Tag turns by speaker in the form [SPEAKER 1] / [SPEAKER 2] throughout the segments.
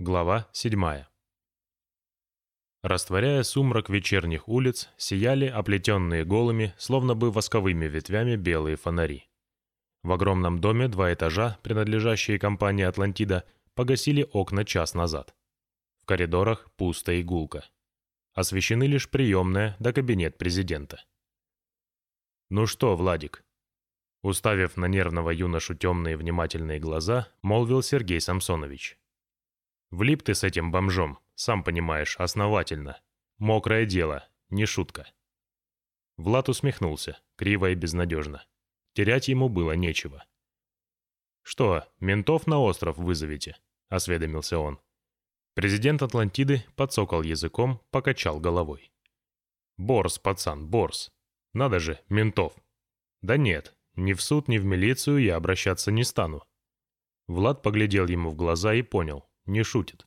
[SPEAKER 1] Глава 7. Растворяя сумрак вечерних улиц, сияли оплетенные голыми, словно бы восковыми ветвями белые фонари. В огромном доме два этажа, принадлежащие компании «Атлантида», погасили окна час назад. В коридорах пусто и гулко. Освещены лишь приемная да кабинет президента. «Ну что, Владик?» Уставив на нервного юношу темные внимательные глаза, молвил Сергей Самсонович. «Влип ты с этим бомжом, сам понимаешь, основательно. Мокрое дело, не шутка». Влад усмехнулся, криво и безнадежно. Терять ему было нечего. «Что, ментов на остров вызовете?» — осведомился он. Президент Атлантиды подсокал языком, покачал головой. «Борс, пацан, борс. Надо же, ментов. Да нет, ни в суд, ни в милицию я обращаться не стану. Влад поглядел ему в глаза и понял, не шутит.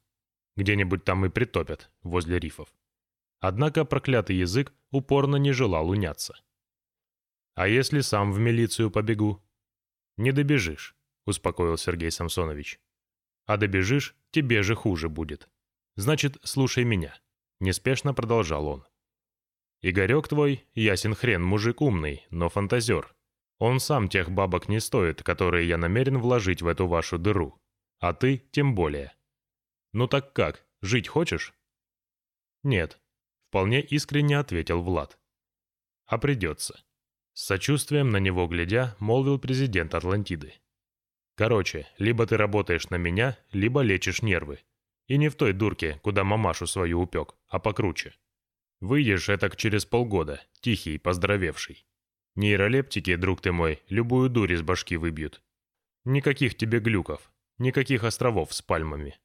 [SPEAKER 1] Где-нибудь там и притопят, возле рифов. Однако проклятый язык упорно не желал уняться. «А если сам в милицию побегу?» «Не добежишь», — успокоил Сергей Самсонович. «А добежишь, тебе же хуже будет. Значит, слушай меня», — неспешно продолжал он. Игорек твой, ясен хрен, мужик умный, но фантазер. Он сам тех бабок не стоит, которые я намерен вложить в эту вашу дыру. А ты тем более. Ну так как, жить хочешь? Нет, вполне искренне ответил Влад. А придется. С сочувствием на него глядя, молвил президент Атлантиды. Короче, либо ты работаешь на меня, либо лечишь нервы. И не в той дурке, куда мамашу свою упек, а покруче. Выйдешь этак через полгода, тихий, поздоровевший. Нейролептики, друг ты мой, любую дурь из башки выбьют. Никаких тебе глюков, никаких островов с пальмами.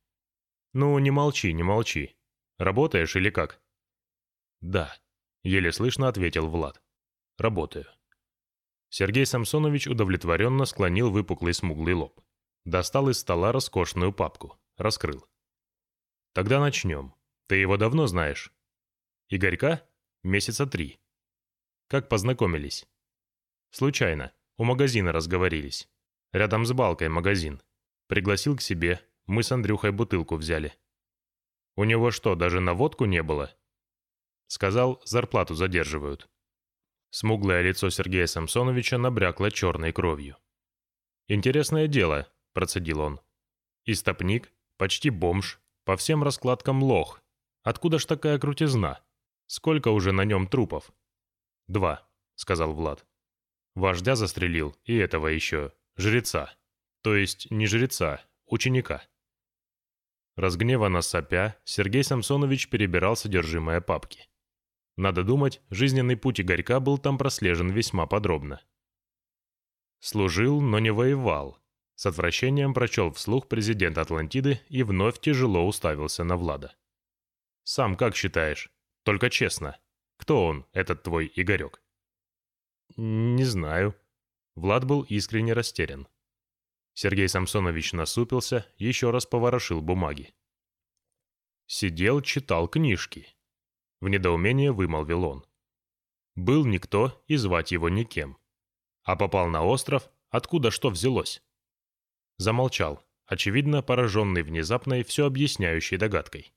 [SPEAKER 1] Ну, не молчи, не молчи. Работаешь или как? Да, еле слышно ответил Влад. Работаю. Сергей Самсонович удовлетворенно склонил выпуклый смуглый лоб. Достал из стола роскошную папку. Раскрыл. Тогда начнем. Ты его давно знаешь? Игорька? Месяца три. Как познакомились? Случайно. У магазина разговорились. Рядом с балкой магазин. Пригласил к себе. Мы с Андрюхой бутылку взяли. У него что, даже на водку не было? Сказал, зарплату задерживают. Смуглое лицо Сергея Самсоновича набрякло черной кровью. «Интересное дело», — процедил он. «Истопник, почти бомж, по всем раскладкам лох. Откуда ж такая крутизна?» Сколько уже на нем трупов?» «Два», — сказал Влад. «Вождя застрелил, и этого еще, жреца. То есть не жреца, ученика». Разгневанно сопя, Сергей Самсонович перебирал содержимое папки. Надо думать, жизненный путь Игорька был там прослежен весьма подробно. «Служил, но не воевал», — с отвращением прочел вслух президент Атлантиды и вновь тяжело уставился на Влада. «Сам как считаешь?» Только честно, кто он, этот твой Игорек?» «Не знаю». Влад был искренне растерян. Сергей Самсонович насупился, еще раз поворошил бумаги. Сидел, читал книжки. В недоумении вымолвил он. Был никто и звать его никем. А попал на остров, откуда что взялось? Замолчал, очевидно пораженный внезапной, все объясняющей догадкой.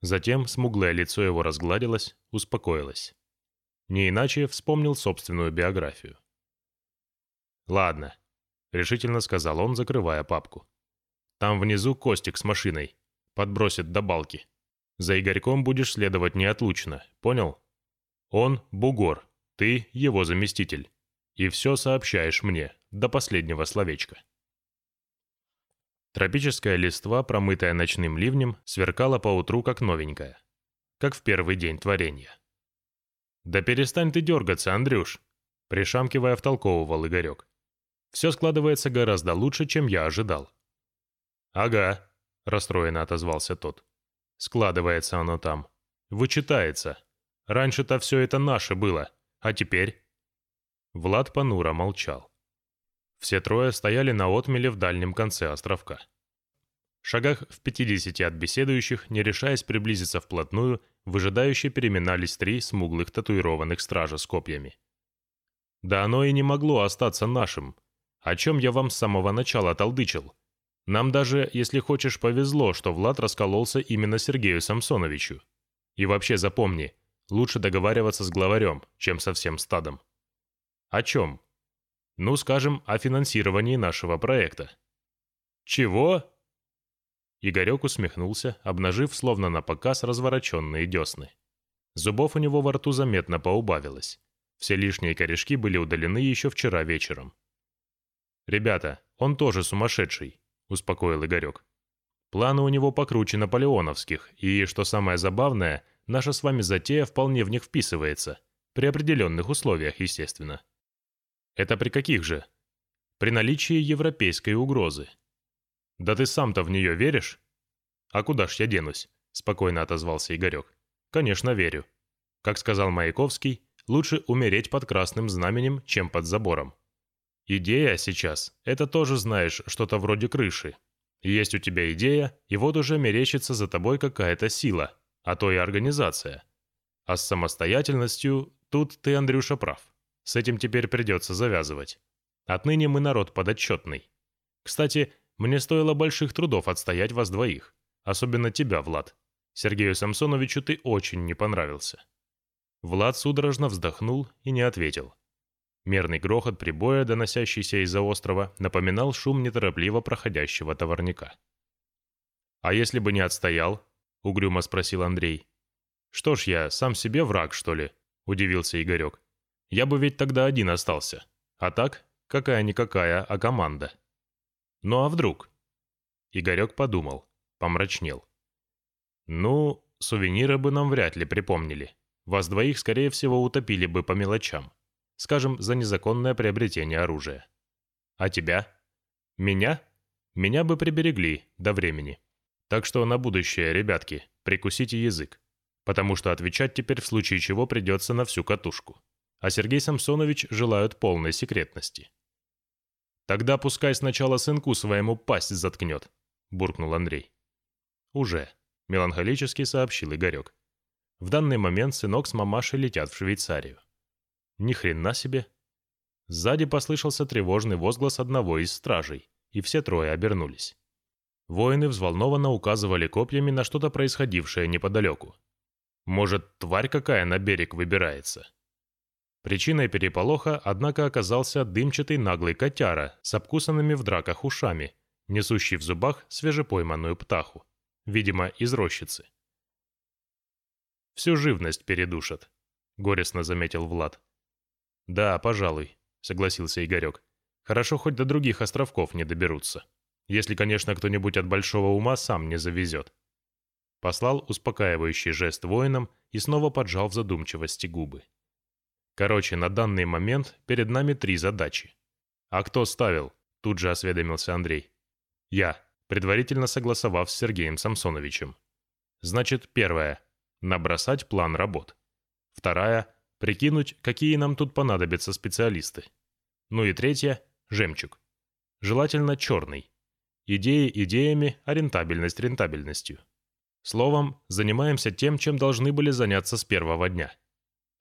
[SPEAKER 1] Затем смуглое лицо его разгладилось, успокоилось. Не иначе вспомнил собственную биографию. «Ладно», — решительно сказал он, закрывая папку. «Там внизу Костик с машиной. Подбросит до балки. За Игорьком будешь следовать неотлучно, понял? Он — бугор, ты — его заместитель. И все сообщаешь мне, до последнего словечка». Тропическая листва, промытая ночным ливнем, сверкала поутру как новенькая. Как в первый день творения. «Да перестань ты дергаться, Андрюш!» Пришамкивая, втолковывал Игорек. «Все складывается гораздо лучше, чем я ожидал». «Ага», — расстроенно отозвался тот. «Складывается оно там. Вычитается. Раньше-то все это наше было, а теперь...» Влад понуро молчал. Все трое стояли на отмеле в дальнем конце островка. В шагах в 50 от беседующих, не решаясь приблизиться вплотную, выжидающе переминались три смуглых татуированных стража с копьями. Да оно и не могло остаться нашим. О чем я вам с самого начала толдычил? Нам даже, если хочешь, повезло, что Влад раскололся именно Сергею Самсоновичу. И вообще запомни, лучше договариваться с главарем, чем со всем стадом. О чем? Ну, скажем, о финансировании нашего проекта. Чего? Игорек усмехнулся, обнажив словно на показ развороченные десны. Зубов у него во рту заметно поубавилось. Все лишние корешки были удалены еще вчера вечером. «Ребята, он тоже сумасшедший», — успокоил Игорек. «Планы у него покруче наполеоновских, и, что самое забавное, наша с вами затея вполне в них вписывается. При определенных условиях, естественно». «Это при каких же?» «При наличии европейской угрозы». «Да ты сам-то в нее веришь?» «А куда ж я денусь?» — спокойно отозвался Игорек. «Конечно, верю. Как сказал Маяковский, лучше умереть под красным знаменем, чем под забором. Идея сейчас — это тоже, знаешь, что-то вроде крыши. Есть у тебя идея, и вот уже мерещится за тобой какая-то сила, а то и организация. А с самостоятельностью тут ты, Андрюша, прав. С этим теперь придется завязывать. Отныне мы народ подотчетный. Кстати, мне стоило больших трудов отстоять вас двоих. Особенно тебя, Влад. Сергею Самсоновичу ты очень не понравился». Влад судорожно вздохнул и не ответил. Мерный грохот прибоя, доносящийся из-за острова, напоминал шум неторопливо проходящего товарника. «А если бы не отстоял?» — угрюмо спросил Андрей. «Что ж я, сам себе враг, что ли?» — удивился Игорек. «Я бы ведь тогда один остался. А так, какая-никакая, а команда». «Ну а вдруг?» Игорек подумал, помрачнел. «Ну, сувениры бы нам вряд ли припомнили. Вас двоих, скорее всего, утопили бы по мелочам скажем, за незаконное приобретение оружия. А тебя? Меня? Меня бы приберегли до времени. Так что на будущее, ребятки, прикусите язык. Потому что отвечать теперь в случае чего придется на всю катушку. А Сергей Самсонович желают полной секретности. «Тогда пускай сначала сынку своему пасть заткнет», — буркнул Андрей. «Уже», — меланхолически сообщил Игорек. В данный момент сынок с мамашей летят в Швейцарию. Ни хрена себе. Сзади послышался тревожный возглас одного из стражей, и все трое обернулись. Воины взволнованно указывали копьями на что-то происходившее неподалеку. Может, тварь какая на берег выбирается? Причиной переполоха, однако, оказался дымчатый наглый котяра с обкусанными в драках ушами, несущий в зубах свежепойманную птаху, видимо, из рощицы. «Всю живность передушат», — горестно заметил Влад. «Да, пожалуй», — согласился Игорек. «Хорошо, хоть до других островков не доберутся. Если, конечно, кто-нибудь от большого ума сам не завезет». Послал успокаивающий жест воинам и снова поджал в задумчивости губы. «Короче, на данный момент перед нами три задачи». «А кто ставил?» — тут же осведомился Андрей. «Я», предварительно согласовав с Сергеем Самсоновичем. Значит, первое — набросать план работ. Вторая Прикинуть, какие нам тут понадобятся специалисты. Ну и третье – жемчуг. Желательно черный. Идеи идеями, а рентабельность рентабельностью. Словом, занимаемся тем, чем должны были заняться с первого дня.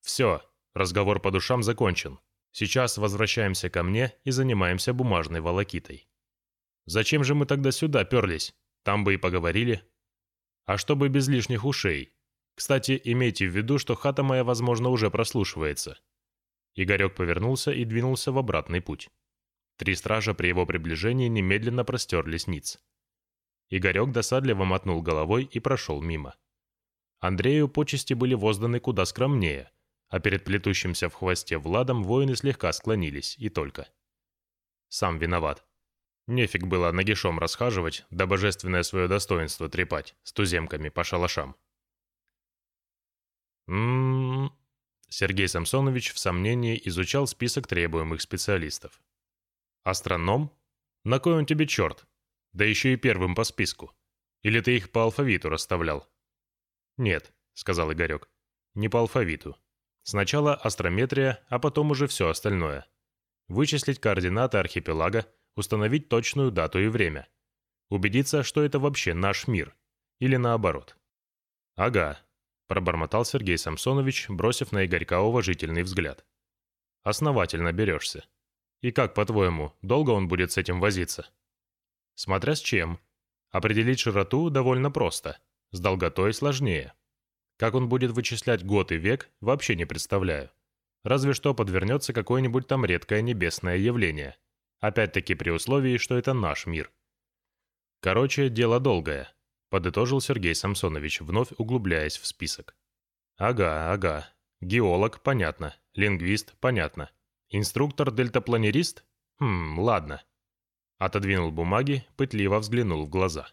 [SPEAKER 1] Все, разговор по душам закончен. Сейчас возвращаемся ко мне и занимаемся бумажной волокитой. Зачем же мы тогда сюда перлись? Там бы и поговорили. А чтобы без лишних ушей. Кстати, имейте в виду, что хата моя, возможно, уже прослушивается». Игорек повернулся и двинулся в обратный путь. Три стража при его приближении немедленно простерлись ниц. Игорек досадливо мотнул головой и прошел мимо. Андрею почести были возданы куда скромнее, а перед плетущимся в хвосте Владом воины слегка склонились, и только. Сам виноват. Нефиг было нагишом расхаживать, да божественное свое достоинство трепать с туземками по шалашам. М-м-м. Сергей Самсонович в сомнении изучал список требуемых специалистов. Астроном? На кой он тебе черт? Да еще и первым по списку. Или ты их по алфавиту расставлял? Нет, сказал Игорек. Не по алфавиту. Сначала астрометрия, а потом уже все остальное. Вычислить координаты архипелага, установить точную дату и время. Убедиться, что это вообще наш мир. Или наоборот. Ага, пробормотал Сергей Самсонович, бросив на Игорька уважительный взгляд. «Основательно берешься. И как, по-твоему, долго он будет с этим возиться?» Смотря с чем. Определить широту довольно просто, с долготой сложнее. Как он будет вычислять год и век, вообще не представляю. Разве что подвернется какое-нибудь там редкое небесное явление. Опять-таки при условии, что это наш мир. Короче, дело долгое, подытожил Сергей Самсонович, вновь углубляясь в список. Ага, ага. Геолог, понятно. Лингвист, понятно. Инструктор-дельтапланерист? Хм, ладно. Отодвинул бумаги, пытливо взглянул в глаза.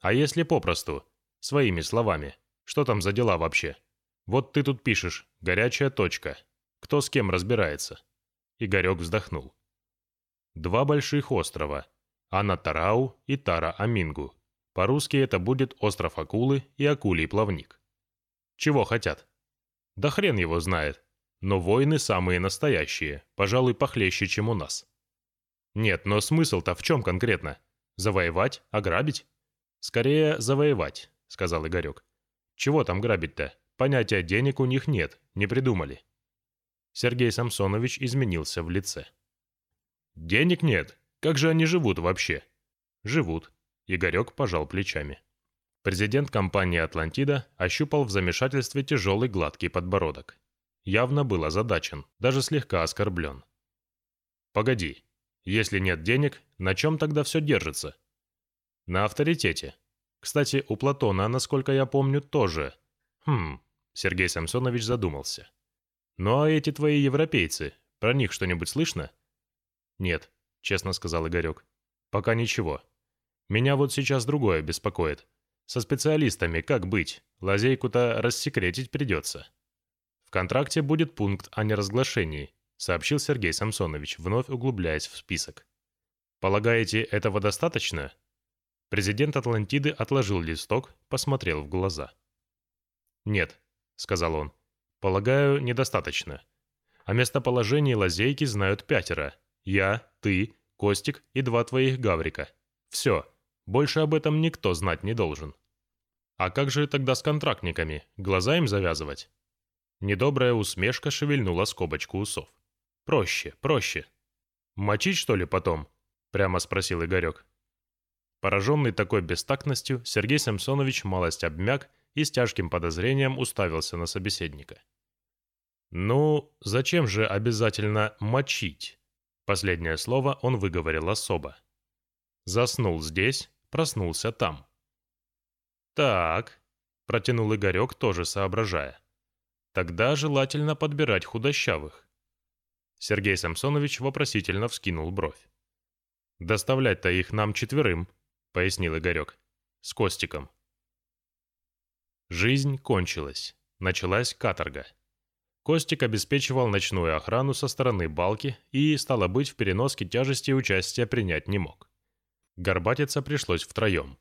[SPEAKER 1] А если попросту? Своими словами. Что там за дела вообще? Вот ты тут пишешь «горячая точка». Кто с кем разбирается?» Игорек вздохнул. Два больших острова. Анатарау и Тара-Амингу. По-русски это будет остров Акулы и Акулий плавник. Чего хотят? Да хрен его знает. Но войны самые настоящие, пожалуй, похлеще, чем у нас. Нет, но смысл-то в чем конкретно? Завоевать? Ограбить? Скорее, завоевать, сказал Игорек. Чего там грабить-то? Понятия денег у них нет, не придумали. Сергей Самсонович изменился в лице. «Денег нет. Как же они живут вообще?» «Живут», — Игорек пожал плечами. Президент компании «Атлантида» ощупал в замешательстве тяжелый гладкий подбородок. Явно был озадачен, даже слегка оскорблен. «Погоди, если нет денег, на чем тогда все держится?» «На авторитете. Кстати, у Платона, насколько я помню, тоже. Хм...» Сергей Самсонович задумался. «Ну а эти твои европейцы, про них что-нибудь слышно?» «Нет», — честно сказал Игорек. «Пока ничего. Меня вот сейчас другое беспокоит. Со специалистами как быть? Лазейку-то рассекретить придется». «В контракте будет пункт о неразглашении», — сообщил Сергей Самсонович, вновь углубляясь в список. «Полагаете, этого достаточно?» Президент Атлантиды отложил листок, посмотрел в глаза. «Нет», — сказал он. Полагаю, недостаточно. О местоположении лазейки знают пятеро. Я, ты, Костик и два твоих гаврика. Все. Больше об этом никто знать не должен. А как же тогда с контрактниками? Глаза им завязывать? Недобрая усмешка шевельнула скобочку усов. Проще, проще. Мочить, что ли, потом? Прямо спросил Игорек. Пораженный такой бестактностью, Сергей Самсонович малость обмяк и с тяжким подозрением уставился на собеседника. «Ну, зачем же обязательно мочить?» Последнее слово он выговорил особо. Заснул здесь, проснулся там. «Так», — протянул Игорек, тоже соображая. «Тогда желательно подбирать худощавых». Сергей Самсонович вопросительно вскинул бровь. «Доставлять-то их нам четверым», — пояснил Игорек. «С Костиком». Жизнь кончилась. Началась каторга. Костик обеспечивал ночную охрану со стороны балки и, стало быть, в переноске тяжести участия принять не мог. Горбатиться пришлось втроем.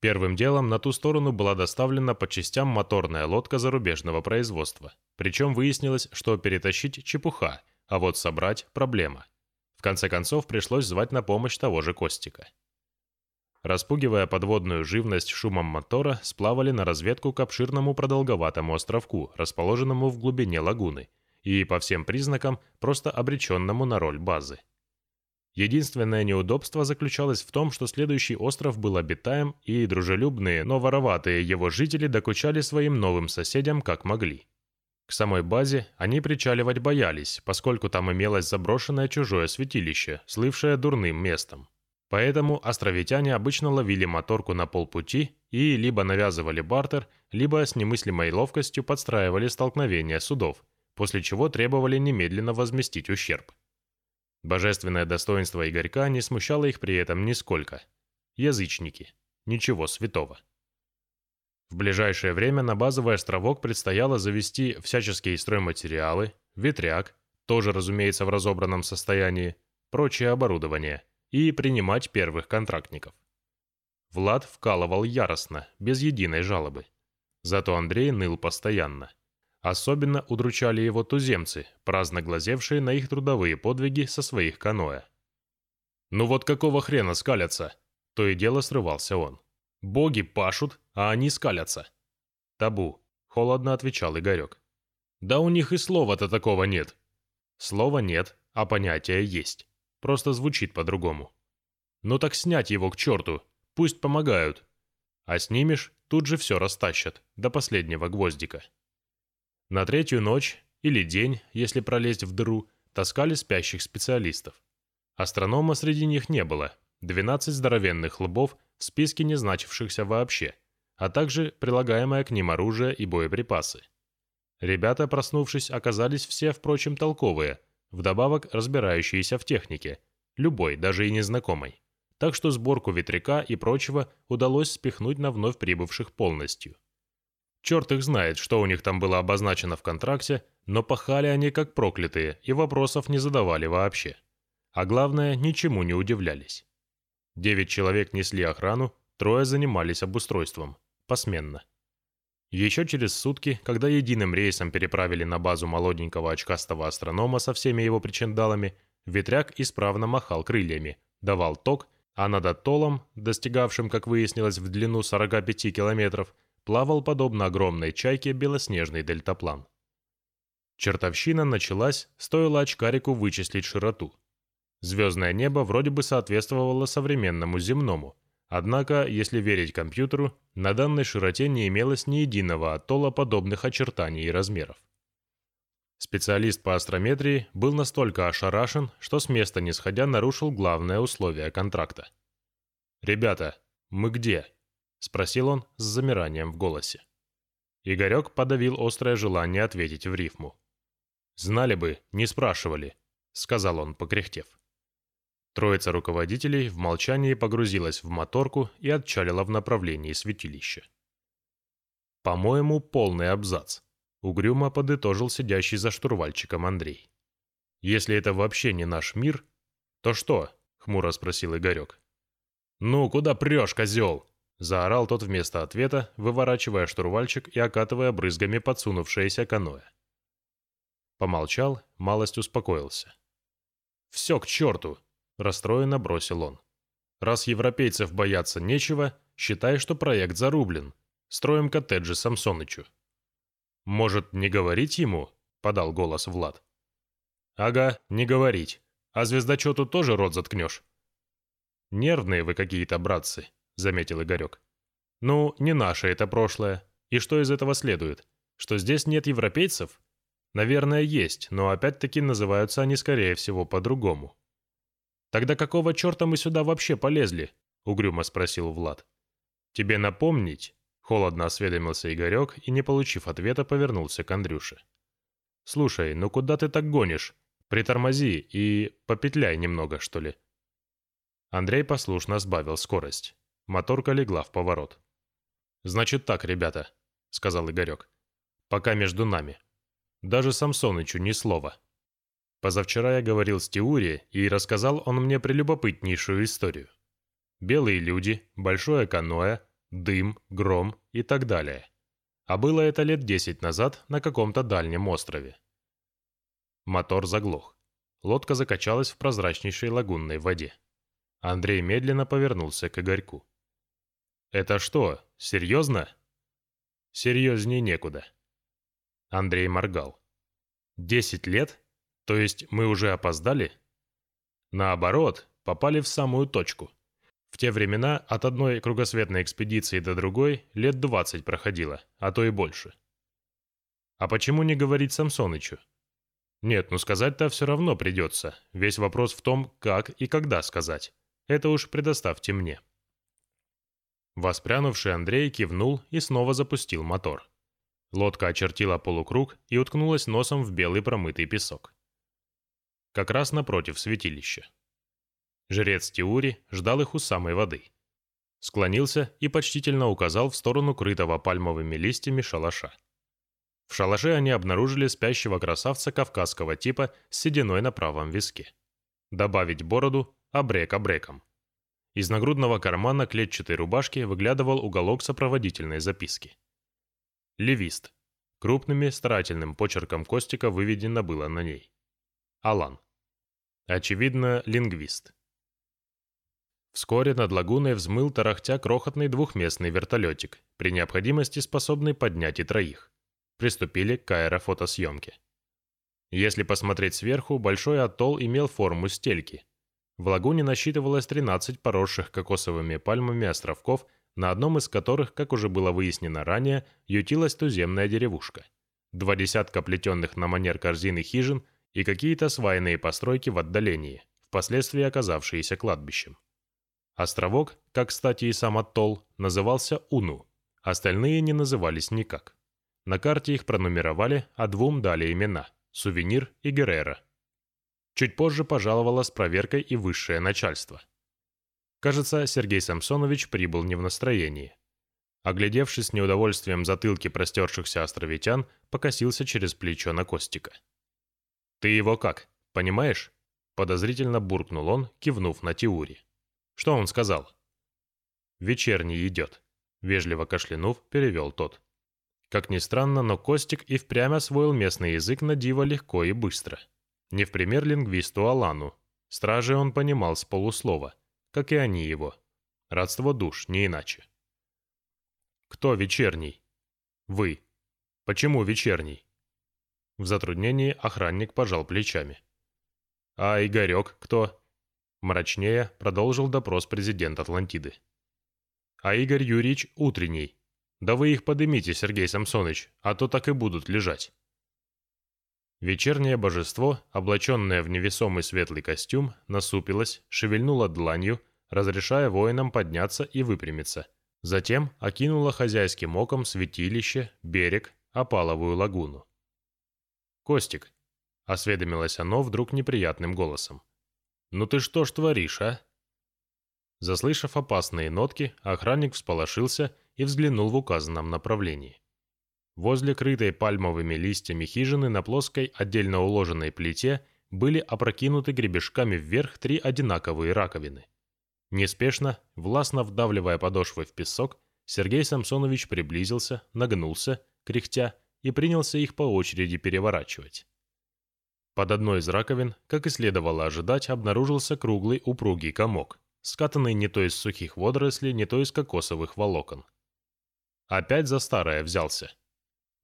[SPEAKER 1] Первым делом на ту сторону была доставлена по частям моторная лодка зарубежного производства. Причем выяснилось, что перетащить чепуха, а вот собрать – проблема. В конце концов пришлось звать на помощь того же Костика. Распугивая подводную живность шумом мотора, сплавали на разведку к обширному продолговатому островку, расположенному в глубине лагуны, и, по всем признакам, просто обреченному на роль базы. Единственное неудобство заключалось в том, что следующий остров был обитаем, и дружелюбные, но вороватые его жители докучали своим новым соседям как могли. К самой базе они причаливать боялись, поскольку там имелось заброшенное чужое святилище, слывшее дурным местом. Поэтому островитяне обычно ловили моторку на полпути и либо навязывали бартер, либо с немыслимой ловкостью подстраивали столкновение судов, после чего требовали немедленно возместить ущерб. Божественное достоинство Игорька не смущало их при этом нисколько. Язычники. Ничего святого. В ближайшее время на базовый островок предстояло завести всяческие стройматериалы, ветряк, тоже, разумеется, в разобранном состоянии, прочее оборудование – и принимать первых контрактников. Влад вкалывал яростно, без единой жалобы. Зато Андрей ныл постоянно. Особенно удручали его туземцы, праздно глазевшие на их трудовые подвиги со своих каноэ. «Ну вот какого хрена скалятся?» То и дело срывался он. «Боги пашут, а они скалятся». «Табу», — холодно отвечал Игорек. «Да у них и слова-то такого нет». «Слова нет, а понятие есть. Просто звучит по-другому. Ну так снять его к черту, пусть помогают. А снимешь, тут же все растащат, до последнего гвоздика. На третью ночь, или день, если пролезть в дыру, таскали спящих специалистов. Астронома среди них не было, 12 здоровенных лбов в списке не значившихся вообще, а также прилагаемое к ним оружие и боеприпасы. Ребята, проснувшись, оказались все, впрочем, толковые, вдобавок разбирающиеся в технике, любой, даже и незнакомой. Так что сборку ветряка и прочего удалось спихнуть на вновь прибывших полностью. Черт их знает, что у них там было обозначено в контракте, но пахали они как проклятые и вопросов не задавали вообще. А главное, ничему не удивлялись. Девять человек несли охрану, трое занимались обустройством, посменно. Еще через сутки, когда единым рейсом переправили на базу молоденького очкастого астронома со всеми его причиндалами, ветряк исправно махал крыльями, давал ток, а над атоллом, достигавшим, как выяснилось, в длину 45 километров, плавал подобно огромной чайке белоснежный дельтаплан. Чертовщина началась, стоило очкарику вычислить широту. Звездное небо вроде бы соответствовало современному земному, однако, если верить компьютеру, на данной широте не имелось ни единого атолла подобных очертаний и размеров. Специалист по астрометрии был настолько ошарашен, что с места не сходя нарушил главное условие контракта. «Ребята, мы где?» – спросил он с замиранием в голосе. Игорек подавил острое желание ответить в рифму. «Знали бы, не спрашивали», — сказал он, покряхтев. Троица руководителей в молчании погрузилась в моторку и отчалила в направлении святилища. «По-моему, полный абзац», — угрюмо подытожил сидящий за штурвальчиком Андрей. «Если это вообще не наш мир, то что?» — хмуро спросил Игорек. «Ну, куда прешь, козел?» — заорал тот вместо ответа, выворачивая штурвальчик и окатывая брызгами подсунувшееся каноэ. Помолчал, малость успокоился. «Все к черту!» – расстроенно бросил он. «Раз европейцев бояться нечего, считай, что проект зарублен. Строим коттеджи Самсонычу». «Может, не говорить ему?» – подал голос Влад. «Ага, не говорить. А звездочету тоже рот заткнешь». «Нервные вы какие-то, братцы», — заметил Игорек. «Ну, не наше это прошлое. И что из этого следует? Что здесь нет европейцев? Наверное, есть, но опять-таки называются они, скорее всего, по-другому. «Тогда какого черта мы сюда вообще полезли?» — угрюмо спросил Влад. «Тебе напомнить?» — холодно осведомился Игорек и, не получив ответа, повернулся к Андрюше. «Слушай, ну куда ты так гонишь? Притормози и попетляй немного, что ли». Андрей послушно сбавил скорость. Моторка легла в поворот. «Значит так, ребята», — сказал Игорек. «Пока между нами. Даже Самсонычу ни слова. Позавчера я говорил с Теури, и рассказал он мне прелюбопытнейшую историю. Белые люди, большое каноэ, дым, гром и так далее. А было это лет десять назад на каком-то дальнем острове. Мотор заглох. Лодка закачалась в прозрачнейшей лагунной воде. Андрей медленно повернулся к Игорьку. «Это что, серьезно?» «Серьезнее некуда. Андрей моргал. «Десять лет? То есть мы уже опоздали?» Наоборот, попали в самую точку. В те времена от одной кругосветной экспедиции до другой лет двадцать проходило, а то и больше. А почему не говорить Самсонычу? Нет, ну сказать-то все равно придется. Весь вопрос в том, как и когда сказать. Это уж предоставьте мне. Воспрянувший Андрей кивнул и снова запустил мотор. Лодка очертила полукруг и уткнулась носом в белый промытый песок. Как раз напротив святилища. Жрец Тиури ждал их у самой воды. Склонился и почтительно указал в сторону крытого пальмовыми листьями шалаша. В шалаше они обнаружили спящего красавца кавказского типа с сединой на правом виске. Добавить бороду – обрек обреком. Из нагрудного кармана клетчатой рубашки выглядывал уголок сопроводительной записки. Левист. Крупными старательным почерком Костика выведено было на ней. Алан. Очевидно, лингвист. Вскоре над лагуной взмыл тарахтя крохотный двухместный вертолетик, при необходимости способный поднять и троих. Приступили к аэрофотосъемке. Если посмотреть сверху, большой атолл имел форму стельки. В лагуне насчитывалось 13 поросших кокосовыми пальмами островков, на одном из которых, как уже было выяснено ранее, ютилась туземная деревушка. Два десятка плетенных на манер корзины хижин и какие-то свайные постройки в отдалении, впоследствии оказавшиеся кладбищем. Островок, как, кстати, и сам Аттол, назывался Уну, остальные не назывались никак. На карте их пронумеровали, а двум дали имена – Сувенир и Геррера. Чуть позже пожаловало с проверкой и высшее начальство. Кажется, Сергей Самсонович прибыл не в настроении. Оглядевшись с неудовольствием затылки простершихся островитян, покосился через плечо на Костика. «Ты его как, понимаешь?» Подозрительно буркнул он, кивнув на Тиури. «Что он сказал?» «Вечерний идет», — вежливо кашлянув, перевел тот. Как ни странно, но Костик и впрямь освоил местный язык на диво легко и быстро. Не в пример лингвисту Алану. Стражи он понимал с полуслова, как и они его. Родство душ, не иначе. «Кто вечерний?» «Вы. Почему вечерний?» В затруднении охранник пожал плечами. «А Игорек кто?» Мрачнее продолжил допрос президент Атлантиды. «А Игорь Юрьевич утренний. Да вы их подымите, Сергей Самсоныч, а то так и будут лежать». Вечернее божество, облаченное в невесомый светлый костюм, насупилось, шевельнуло дланью, разрешая воинам подняться и выпрямиться. Затем окинуло хозяйским оком святилище, берег, опаловую лагуну. «Костик», — осведомилось оно вдруг неприятным голосом. «Ну ты что ж творишь, а?» Заслышав опасные нотки, охранник всполошился и взглянул в указанном направлении. Возле крытой пальмовыми листьями хижины на плоской, отдельно уложенной плите были опрокинуты гребешками вверх три одинаковые раковины. Неспешно, властно вдавливая подошвы в песок, Сергей Самсонович приблизился, нагнулся, кряхтя, и принялся их по очереди переворачивать. Под одной из раковин, как и следовало ожидать, обнаружился круглый упругий комок, скатанный не то из сухих водорослей, не то из кокосовых волокон. Опять за старое взялся.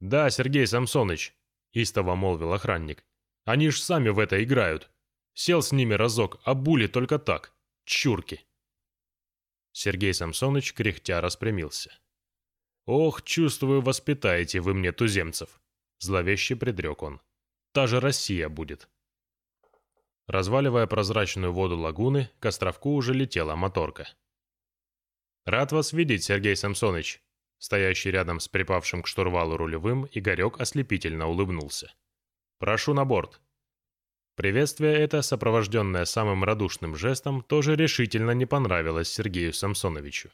[SPEAKER 1] «Да, Сергей Самсоныч», — истово молвил охранник. «Они ж сами в это играют. Сел с ними разок, а були только так. Чурки». Сергей Самсоныч кряхтя распрямился. «Ох, чувствую, воспитаете вы мне туземцев», — зловеще предрек он. «Та же Россия будет». Разваливая прозрачную воду лагуны, к островку уже летела моторка. «Рад вас видеть, Сергей Самсоныч», Стоящий рядом с припавшим к штурвалу рулевым, Игорек ослепительно улыбнулся. «Прошу на борт». Приветствие это, сопровожденное самым радушным жестом, тоже решительно не понравилось Сергею Самсоновичу.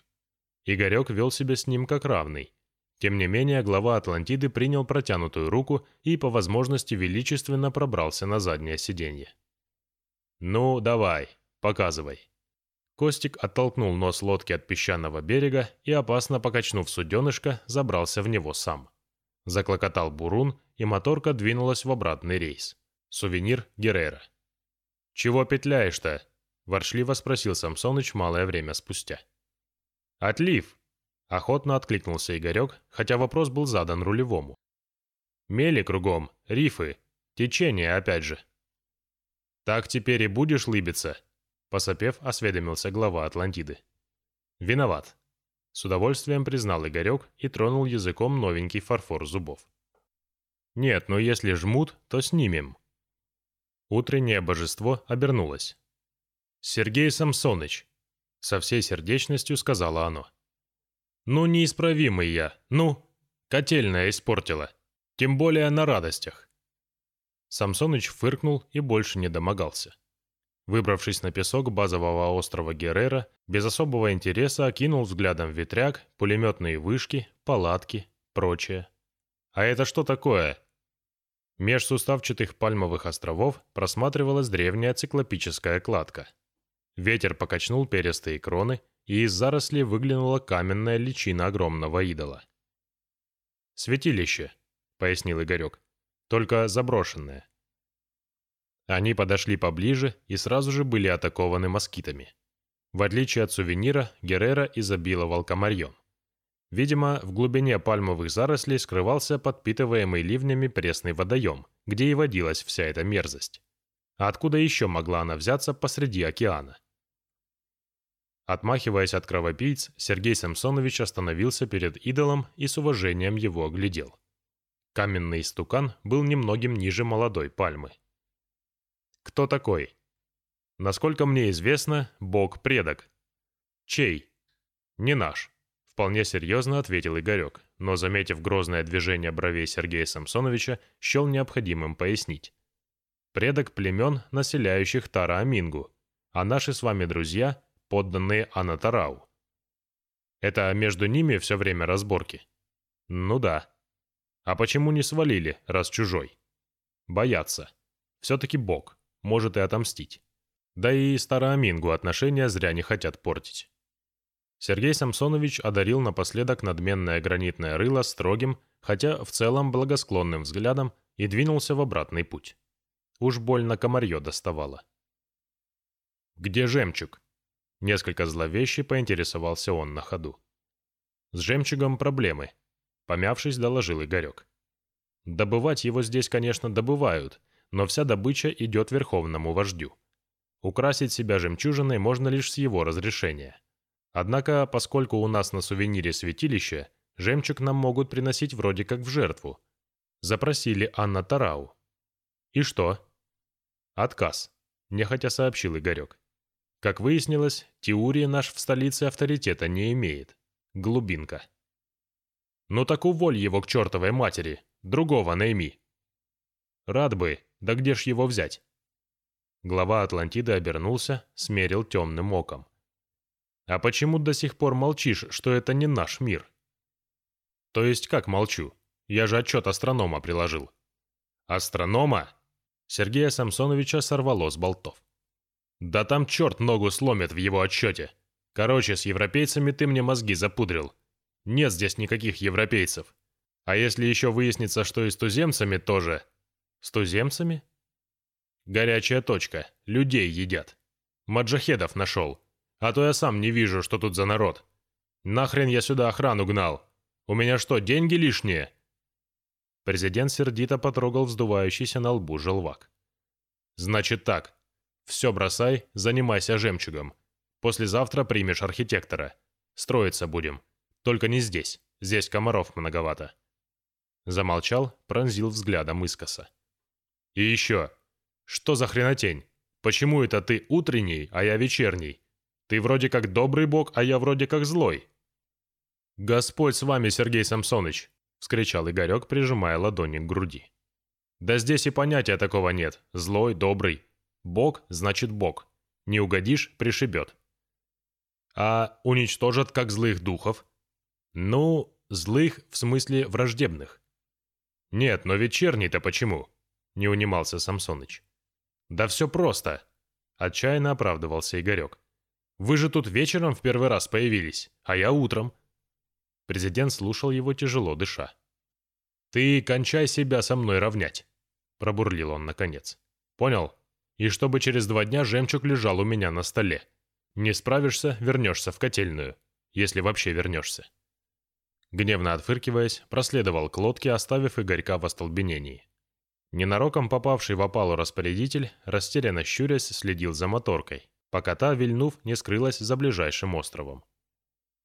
[SPEAKER 1] Игорек вел себя с ним как равный. Тем не менее, глава Атлантиды принял протянутую руку и, по возможности, величественно пробрался на заднее сиденье. «Ну, давай, показывай», Костик оттолкнул нос лодки от песчаного берега и, опасно покачнув суденышко, забрался в него сам. Заклокотал бурун, и моторка двинулась в обратный рейс. Сувенир Геррера. «Чего петляешь-то?» – воршливо спросил Самсоныч малое время спустя. «Отлив!» – охотно откликнулся Игорек, хотя вопрос был задан рулевому. «Мели кругом, рифы, течение опять же». «Так теперь и будешь лыбиться?» Посопев, осведомился глава Атлантиды. «Виноват», — с удовольствием признал Игорек и тронул языком новенький фарфор зубов. «Нет, но если жмут, то снимем». Утреннее божество обернулось. «Сергей Самсоныч», — со всей сердечностью сказала оно. «Ну, неисправимый я, ну, котельная испортила, тем более на радостях». Самсоныч фыркнул и больше не домогался. Выбравшись на песок базового острова Геррера, без особого интереса окинул взглядом ветряк, пулеметные вышки, палатки, прочее. А это что такое? Меж суставчатых пальмовых островов просматривалась древняя циклопическая кладка. Ветер покачнул перистые кроны, и из зарослей выглянула каменная личина огромного идола. «Святилище», — пояснил Игорек, — «только заброшенное. Они подошли поближе и сразу же были атакованы москитами. В отличие от сувенира, Геррера изобиловал комарьем. Видимо, в глубине пальмовых зарослей скрывался подпитываемый ливнями пресный водоем, где и водилась вся эта мерзость. А откуда еще могла она взяться посреди океана? Отмахиваясь от кровопийц, Сергей Самсонович остановился перед идолом и с уважением его оглядел. Каменный стукан был немногим ниже молодой пальмы. «Кто такой?» «Насколько мне известно, бог-предок». «Чей?» «Не наш», — вполне серьезно ответил Игорек, но, заметив грозное движение бровей Сергея Самсоновича, счел необходимым пояснить. «Предок племен, населяющих Тара-Амингу, а наши с вами друзья — подданные Анатарау». «Это между ними все время разборки?» «Ну да», а почему не свалили, раз чужой? Боятся. Все-таки Бог. Может и отомстить. Да и Староамингу отношения зря не хотят портить. Сергей Самсонович одарил напоследок надменное гранитное рыло строгим, хотя в целом благосклонным взглядом и двинулся в обратный путь. Уж больно комарье доставало. «Где жемчуг?» Несколько зловеще поинтересовался он на ходу. «С жемчугом проблемы», Помявшись, доложил Игорек. Добывать его здесь, конечно, добывают, но вся добыча идет верховному вождю. Украсить себя жемчужиной можно лишь с его разрешения. Однако, поскольку у нас на сувенире святилище, жемчуг нам могут приносить вроде как в жертву. Запросили Анна Тарау. И что? Отказ, нехотя сообщил Игорек. Как выяснилось, теория наш в столице авторитета не имеет. Глубинка. «Ну так уволь его к чертовой матери, другого найми». «Рад бы, да где ж его взять?» Глава Атлантиды обернулся, смерил темным оком. «А почему до сих пор молчишь, что это не наш мир?» «То есть как молчу? Я же отчет астронома приложил». «Астронома?» Сергея Самсоновича сорвало с болтов. «Да там черт ногу сломит в его отчете. Короче, с европейцами ты мне мозги запудрил. Нет здесь никаких европейцев. А если еще выяснится, что и с туземцами тоже... С туземцами? Горячая точка. Людей едят. Маджахедов нашел. А то я сам не вижу, что тут за народ. Нахрен я сюда охрану гнал? У меня что, деньги лишние?» Президент сердито потрогал вздувающийся на лбу желвак. «Значит так. Все бросай, занимайся жемчугом. Послезавтра примешь архитектора. Строиться будем. Только не здесь. Здесь комаров многовато». Замолчал, пронзил взглядом искоса. «И еще. Что за хренотень? Почему это ты утренний, а я вечерний? Ты вроде как добрый бог, а я вроде как злой». «Господь с вами, Сергей Самсоныч!» — вскричал Игорек, прижимая ладони к груди. «Да здесь и понятия такого нет. Злой, добрый. Бог значит бог. Не угодишь — пришибет. А уничтожат как злых духов? Ну, злых в смысле враждебных. Нет, но вечерний-то почему? Не унимался Самсоныч. Да все просто. Отчаянно оправдывался Игорек. Вы же тут вечером в первый раз появились, а я утром. Президент слушал его тяжело дыша. «Ты кончай себя со мной равнять», — пробурлил он наконец. «Понял? И чтобы через два дня жемчуг лежал у меня на столе. Не справишься — вернешься в котельную, если вообще вернешься». Гневно отфыркиваясь, проследовал к лодке, оставив Игорька в остолбенении. Ненароком попавший в опалу распорядитель, растерянно щурясь, следил за моторкой, пока та, вильнув, не скрылась за ближайшим островом.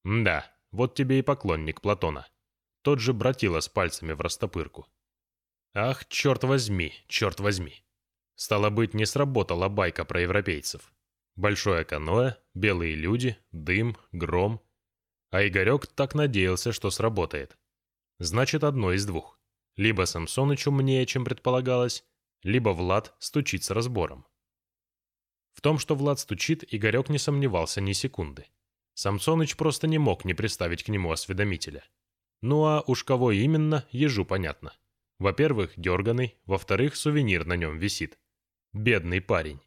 [SPEAKER 1] Да, вот тебе и поклонник Платона. Тот же братила с пальцами в растопырку. Ах, черт возьми, черт возьми. Стало быть, не сработала байка про европейцев. Большое каноэ, белые люди, дым, гром — а Игорек так надеялся, что сработает. Значит, одно из двух. Либо Самсоныч умнее, чем предполагалось, либо Влад стучит с разбором. В том, что Влад стучит, Игорек не сомневался ни секунды. Самсоныч просто не мог не приставить к нему осведомителя. Ну а уж кого именно, ежу понятно. Во-первых, дерганый, во-вторых, сувенир на нем висит. Бедный парень.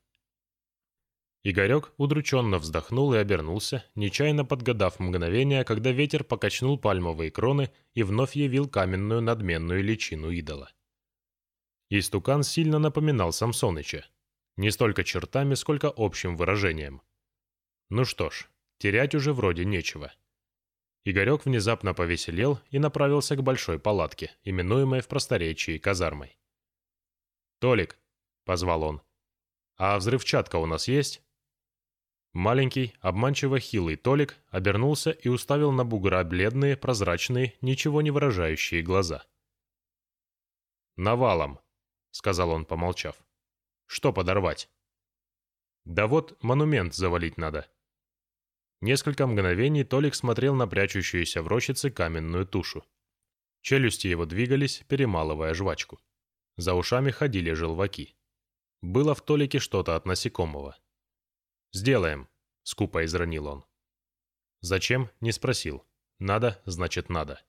[SPEAKER 1] Игорек удрученно вздохнул и обернулся, нечаянно подгадав мгновение, когда ветер покачнул пальмовые кроны и вновь явил каменную надменную личину идола. Истукан сильно напоминал Самсоныча. Не столько чертами, сколько общим выражением. Ну что ж, терять уже вроде нечего. Игорек внезапно повеселел и направился к большой палатке, именуемой в просторечии казармой. «Толик», — позвал он, «А взрывчатка у нас есть?» Маленький, обманчиво хилый Толик обернулся и уставил на бугра бледные, прозрачные, ничего не выражающие глаза. «Навалом», — сказал он, помолчав. «Что подорвать?» «Да вот монумент завалить надо». Несколько мгновений Толик смотрел на прячущуюся в рощице каменную тушу. Челюсти его двигались, перемалывая жвачку. За ушами ходили желваки. Было в Толике что-то от насекомого. «Сделаем», — скупо изранил он. «Зачем?» — не спросил. «Надо, значит, надо».